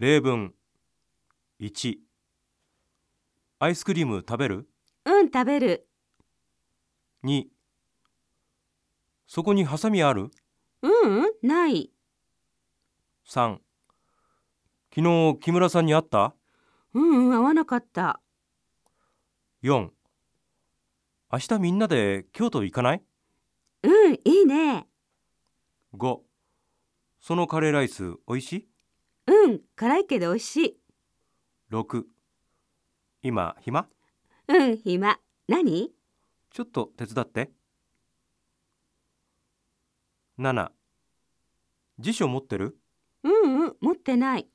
例文。1アイスクリーム食べる？うん、食べる。2そこにハサミある？ううん、ない。3昨日木村さんに会った？うんうん、合わなかった。4明日みんなで京都行かない？うん、いいね。5そのカレーライスおいしい？うん、辛いけど美味しい。6今暇？うん、暇。何？ちょっと手伝って7辞書持ってる？うんうん、持ってない。